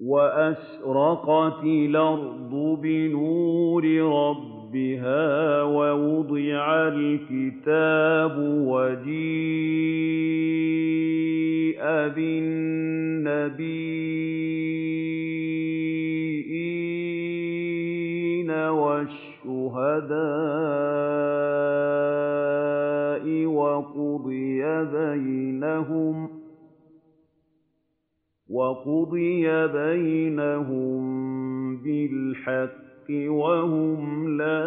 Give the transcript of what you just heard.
وَأَشْرَقَتِ الْأَرْضُ بِنُورِ رَبِّهَا وَوُضِعَ الْكِتَابُ وَجِيءَ بِالنَّبِيِّينَ وَالشُّهَدَاءِ وَقُضِيَ بَيْنَهُم بِالْحَقِّ وَهُمْ لَا